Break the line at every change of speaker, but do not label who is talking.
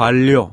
관료.